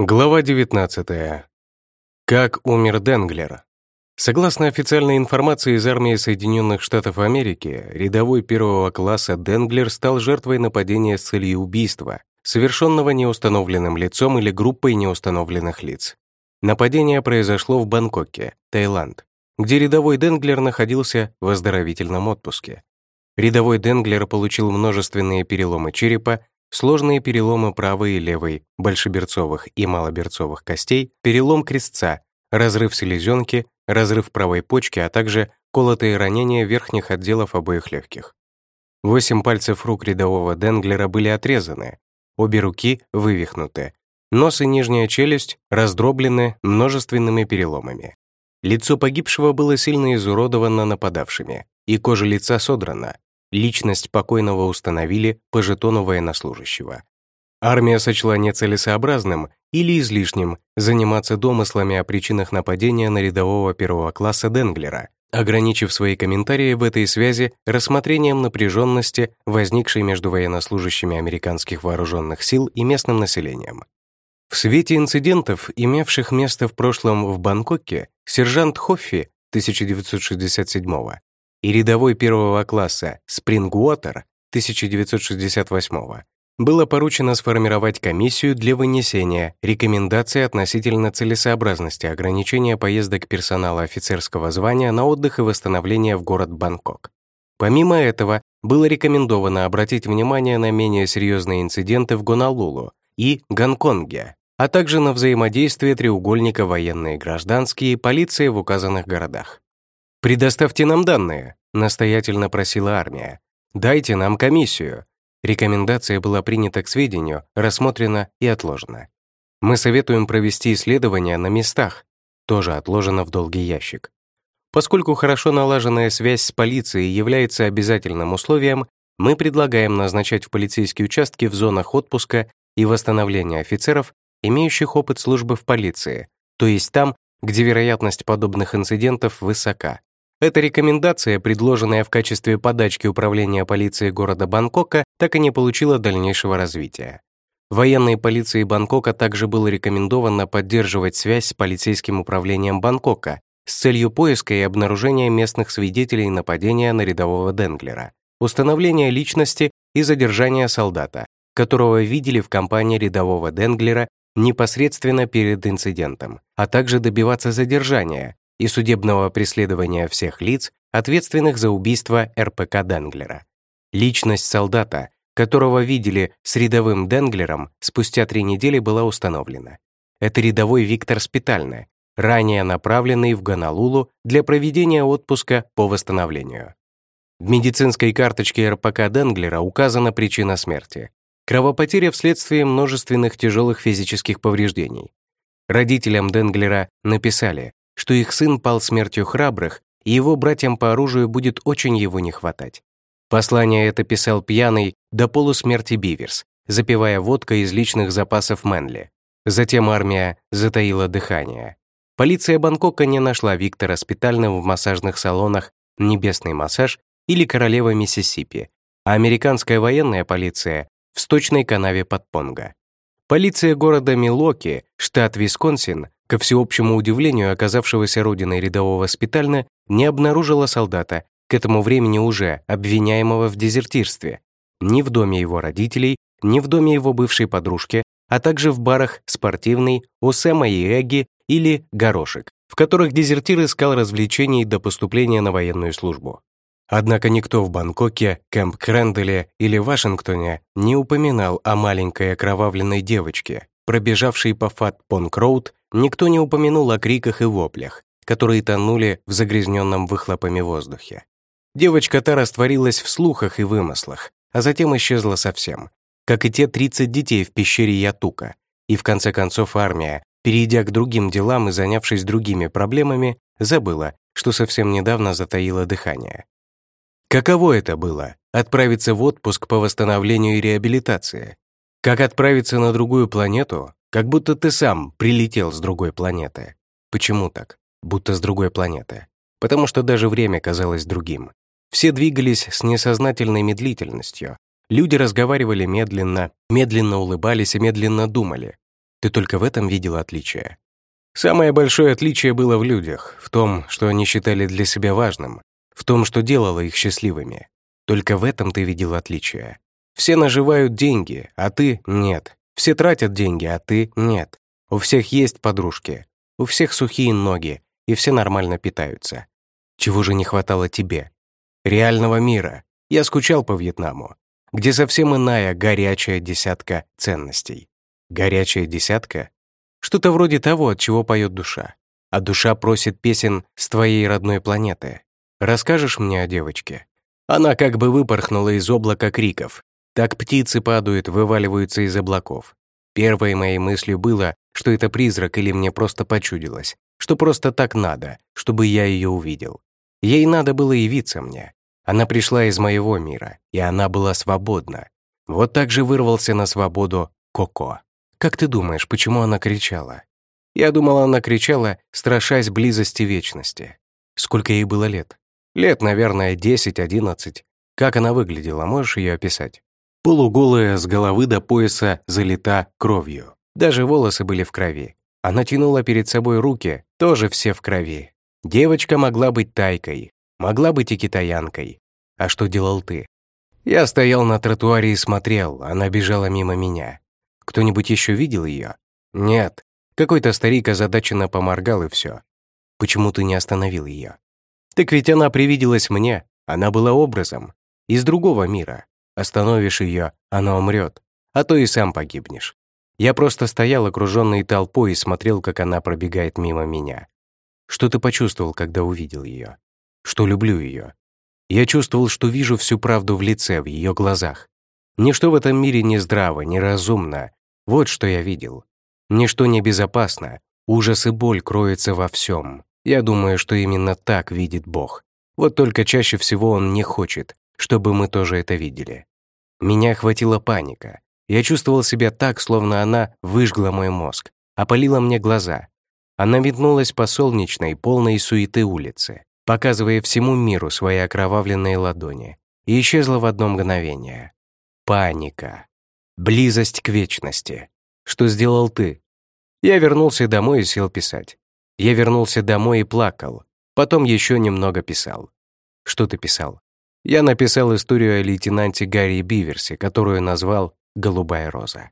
Глава 19. Как умер Денглер? Согласно официальной информации из армии Соединенных Штатов Америки, рядовой первого класса Денглер стал жертвой нападения с целью убийства, совершенного неустановленным лицом или группой неустановленных лиц. Нападение произошло в Бангкоке, Таиланд, где рядовой Денглер находился в оздоровительном отпуске. Рядовой Денглер получил множественные переломы черепа, сложные переломы правой и левой, большеберцовых и малоберцовых костей, перелом крестца, разрыв селезенки, разрыв правой почки, а также колотые ранения верхних отделов обоих легких. Восемь пальцев рук рядового Денглера были отрезаны, обе руки вывихнуты, нос и нижняя челюсть раздроблены множественными переломами. Лицо погибшего было сильно изуродовано нападавшими, и кожа лица содрана, Личность покойного установили по жетону военнослужащего. Армия сочла нецелесообразным или излишним заниматься домыслами о причинах нападения на рядового первого класса Денглера, ограничив свои комментарии в этой связи рассмотрением напряженности, возникшей между военнослужащими американских вооруженных сил и местным населением. В свете инцидентов, имевших место в прошлом в Бангкоке, сержант Хоффи 1967 и рядовой первого класса Спрингуотер 1968 было поручено сформировать комиссию для вынесения рекомендаций относительно целесообразности ограничения поездок персонала офицерского звания на отдых и восстановление в город Бангкок. Помимо этого, было рекомендовано обратить внимание на менее серьезные инциденты в Гонолулу и Гонконге, а также на взаимодействие треугольника военные и гражданские полиции в указанных городах. «Предоставьте нам данные», — настоятельно просила армия. «Дайте нам комиссию». Рекомендация была принята к сведению, рассмотрена и отложена. Мы советуем провести исследования на местах, тоже отложено в долгий ящик. Поскольку хорошо налаженная связь с полицией является обязательным условием, мы предлагаем назначать в полицейские участки в зонах отпуска и восстановления офицеров, имеющих опыт службы в полиции, то есть там, где вероятность подобных инцидентов высока. Эта рекомендация, предложенная в качестве подачки Управления полиции города Бангкока, так и не получила дальнейшего развития. Военной полиции Бангкока также было рекомендовано поддерживать связь с полицейским управлением Бангкока с целью поиска и обнаружения местных свидетелей нападения на рядового Денглера, установления личности и задержания солдата, которого видели в компании рядового Денглера непосредственно перед инцидентом, а также добиваться задержания, и судебного преследования всех лиц, ответственных за убийство РПК Денглера. Личность солдата, которого видели с рядовым Денглером, спустя три недели была установлена. Это рядовой Виктор Спитальне, ранее направленный в Гонолулу для проведения отпуска по восстановлению. В медицинской карточке РПК Денглера указана причина смерти – кровопотеря вследствие множественных тяжелых физических повреждений. Родителям Денглера написали, что их сын пал смертью храбрых, и его братьям по оружию будет очень его не хватать. Послание это писал пьяный до полусмерти Биверс, запивая водкой из личных запасов Мэнли. Затем армия затаила дыхание. Полиция Бангкока не нашла Виктора спитальным в массажных салонах «Небесный массаж» или «Королева Миссисипи», а американская военная полиция — в сточной канаве под Понго. Полиция города Милоки, штат Висконсин, ко всеобщему удивлению оказавшегося родиной рядового Спитальна, не обнаружила солдата, к этому времени уже обвиняемого в дезертирстве, ни в доме его родителей, ни в доме его бывшей подружки, а также в барах «Спортивный», «Осэма и Эгги» или «Горошек», в которых дезертир искал развлечений до поступления на военную службу. Однако никто в Бангкоке, Кэмп Кренделе или Вашингтоне не упоминал о маленькой окровавленной девочке, пробежавшей по Фат-Понк-Роуд, никто не упомянул о криках и воплях, которые тонули в загрязненном выхлопами воздухе. Девочка та растворилась в слухах и вымыслах, а затем исчезла совсем, как и те 30 детей в пещере Ятука. И в конце концов армия, перейдя к другим делам и занявшись другими проблемами, забыла, что совсем недавно затаила дыхание. Каково это было — отправиться в отпуск по восстановлению и реабилитации? Как отправиться на другую планету, как будто ты сам прилетел с другой планеты? Почему так? Будто с другой планеты. Потому что даже время казалось другим. Все двигались с несознательной медлительностью. Люди разговаривали медленно, медленно улыбались и медленно думали. Ты только в этом видел отличие. Самое большое отличие было в людях, в том, что они считали для себя важным, в том, что делало их счастливыми. Только в этом ты видел отличие. Все наживают деньги, а ты — нет. Все тратят деньги, а ты — нет. У всех есть подружки, у всех сухие ноги, и все нормально питаются. Чего же не хватало тебе? Реального мира. Я скучал по Вьетнаму, где совсем иная горячая десятка ценностей. Горячая десятка? Что-то вроде того, от чего поет душа. А душа просит песен с твоей родной планеты. Расскажешь мне о девочке? Она как бы выпорхнула из облака криков. Так птицы падают, вываливаются из облаков. Первой моей мыслью было, что это призрак или мне просто почудилось, что просто так надо, чтобы я ее увидел. Ей надо было явиться мне. Она пришла из моего мира, и она была свободна. Вот так же вырвался на свободу Коко. Как ты думаешь, почему она кричала? Я думала, она кричала, страшась близости вечности. Сколько ей было лет? Лет, наверное, 10-11. Как она выглядела, можешь ее описать? Полуголая, с головы до пояса, залита кровью. Даже волосы были в крови. Она тянула перед собой руки, тоже все в крови. Девочка могла быть тайкой, Могла быть и китаянкой. А что делал ты? Я стоял на тротуаре и смотрел, она бежала мимо меня. Кто-нибудь еще видел ее? Нет. Какой-то старик озадаченно поморгал и все. Почему ты не остановил ее? Так ведь она привиделась мне, она была образом. Из другого мира. Остановишь ее, она умрет. А то и сам погибнешь. Я просто стоял, окруженный толпой, и смотрел, как она пробегает мимо меня. Что ты почувствовал, когда увидел ее? что люблю ее. Я чувствовал, что вижу всю правду в лице, в ее глазах. Ничто в этом мире не здраво, не разумно. Вот что я видел. Ничто не безопасно. Ужас и боль кроются во всем. Я думаю, что именно так видит Бог. Вот только чаще всего Он не хочет, чтобы мы тоже это видели. Меня охватила паника. Я чувствовал себя так, словно она выжгла мой мозг, опалила мне глаза. Она метнулась по солнечной, полной суеты улице показывая всему миру свои окровавленные ладони, и исчезла в одно мгновение. Паника. Близость к вечности. Что сделал ты? Я вернулся домой и сел писать. Я вернулся домой и плакал. Потом еще немного писал. Что ты писал? Я написал историю о лейтенанте Гарри Биверсе, которую назвал «Голубая роза».